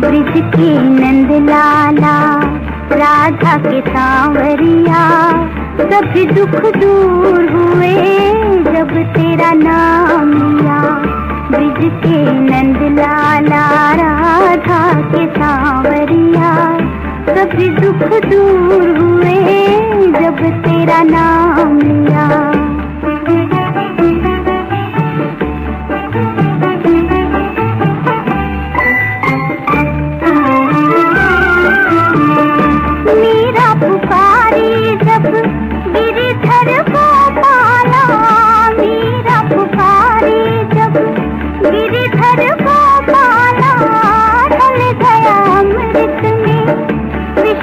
के नंद लाला राधा के सांवरिया, सभी दुख दूर हुए जब तेरा नाम लिया। ब्रिज के नंद लाला राधा के सांवरिया, सभी दुख दूर हुए जब तेरा नाम लिया।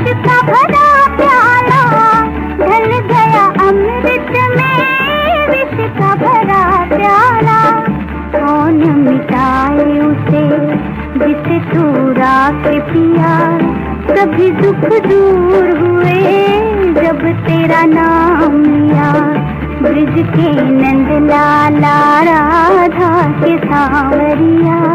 जिसे पिया? सभी दुख दूर हुए जब तेरा नाम लिया। ब्रिज के नंद लाला राधा के सांवरिया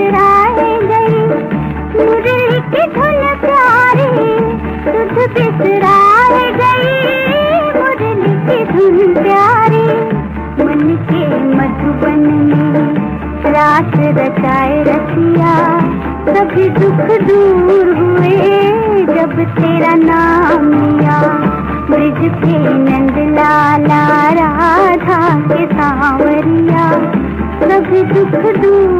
बिसराए गई। मुरली की धुन प्यारी तुझ बिसराए गई। मुरली की धुन प्यारी, मन के मधुबन में रात रचाए रसिया। सभी दुख दूर हुए जब तेरा नाम लिया। ब्रिज के नंद लाला, राधा के सांवरिया। सभी दुख दूर